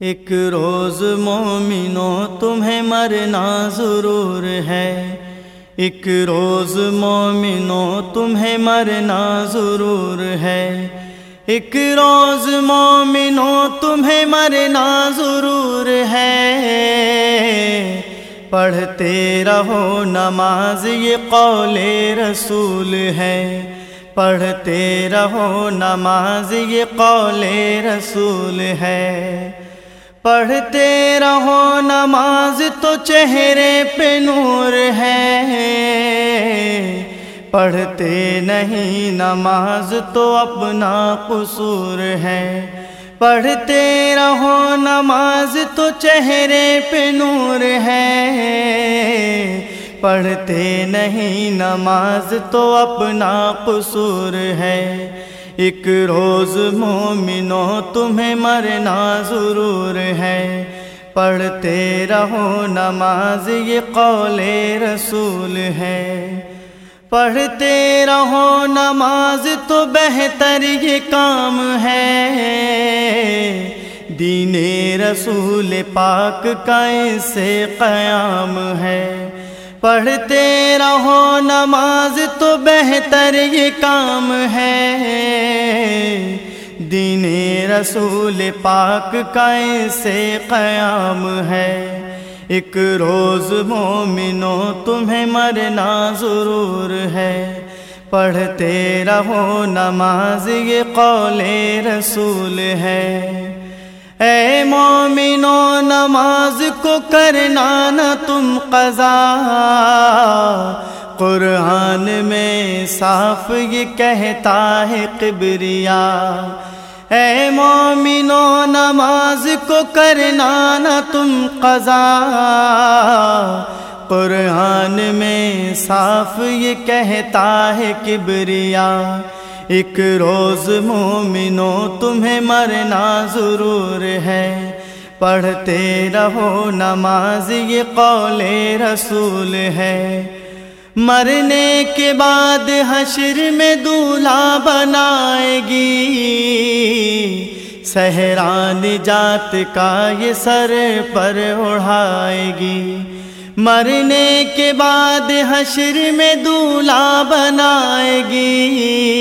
ایک روز مومنو تمہیں مرنا ضرور ہے۔ ایک روز مومنو تمہیں مرنا ضرور ہے۔ ایک روز مومنو تمہیں مرنا ضرور ہے۔ پڑھتے رہو نماز، یہ قول رسول ہے۔ پڑھتے رہو نماز، یہ قول رسول ہے۔ پڑھتے رہو، نماز تو چہرے پہ نور ہے۔ پڑھتے نہیں، نماز تو اپنا قصور ہے۔ پڑھتے رہو، نماز تو چہرے پہ نور ہے۔ پڑھتے نہیں، نماز تو اپنا قصور ہے۔ ایک روز مومنو تمہیں مرنا ضرور ہے۔ پڑھتے رہو نماز، یہ قول رسول ہے۔ پڑھتے رہو نماز تو بہتر یہ کام ہے۔ دین رسول پاک کا سے قیام ہے۔ پڑھتے رہو، نماز تو بہتر یہ کام ہے۔ دین رسول پاک کا سے قیام ہے۔ ایک روز مومنو تمہیں مرنا ضرور ہے۔ پڑھتے رہو، نماز یہ قول رسول ہے۔ اے مومنو، نماز کو کرنا نہ تم قضا۔ قرآن میں صاف یہ کہتا ہے قبریا۔ اے مومنو، نماز کو کرنا نہ تم قضا۔ قرآن میں صاف یہ کہتا ہے کبریا ایک روز مومنو تمہیں مرنا ضرور ہے۔ پڑھتے رہو نماز، یہ قول رسول ہے۔ مرنے کے بعد حشر میں دولہا بنائے گی۔ سہران جات کا یہ سر پر اڑھائے گی۔ مرنے کے بعد حشر میں دولہا بنائے گی۔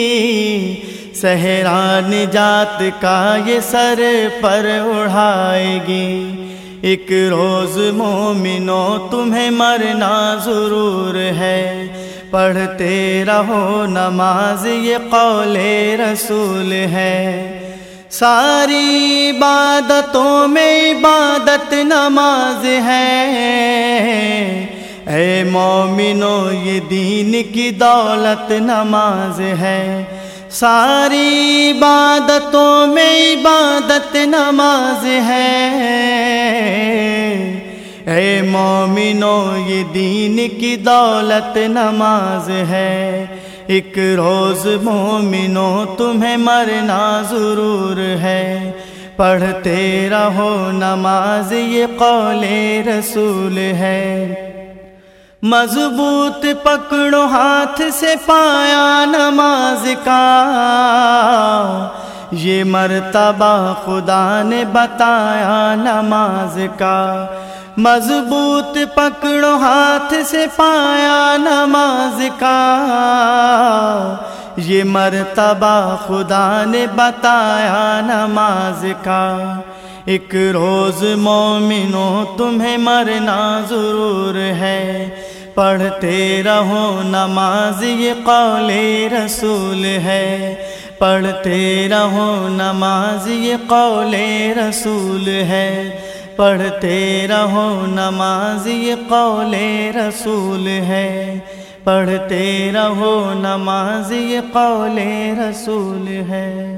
سہران جات کا یہ سر پر اڑھائے گی۔ ایک روز مومنو تمہیں مرنا ضرور ہے۔ پڑھتے رہو نماز، یہ قول رسول ہے۔ ساری عبادتوں میں عبادت نماز ہے۔ اے مومنو یہ دین کی دولت نماز ہے۔ ساری عبادتوں میں عبادت نماز ہے۔ اے مومنو، یہ دین کی دولت نماز ہے۔ ایک روز مومنو، تمہیں مرنا ضرور ہے۔ پڑھتے رہو نماز، یہ قول رسول ہے۔ مضبوط پکڑو ہاتھ سے پایا نماز کا۔ یہ مرتبہ خدا نے بتایا نماز کا۔ مضبوط پکڑو ہاتھ سے پایا نماز کا۔ یہ مرتبہ خدا نے بتایا نماز کا۔ ایک روز مومنو تمہیں مرنا ضرور ہے۔ پڑھتے رہو، نماز یہ قول رسول ہے۔ پڑھتے رہو، نماز یہ قول رسول ہے۔ پڑھتے رہو، نماز یہ قول رسول ہے۔ پڑھتے رہو، نماز یہ قول رسول ہے۔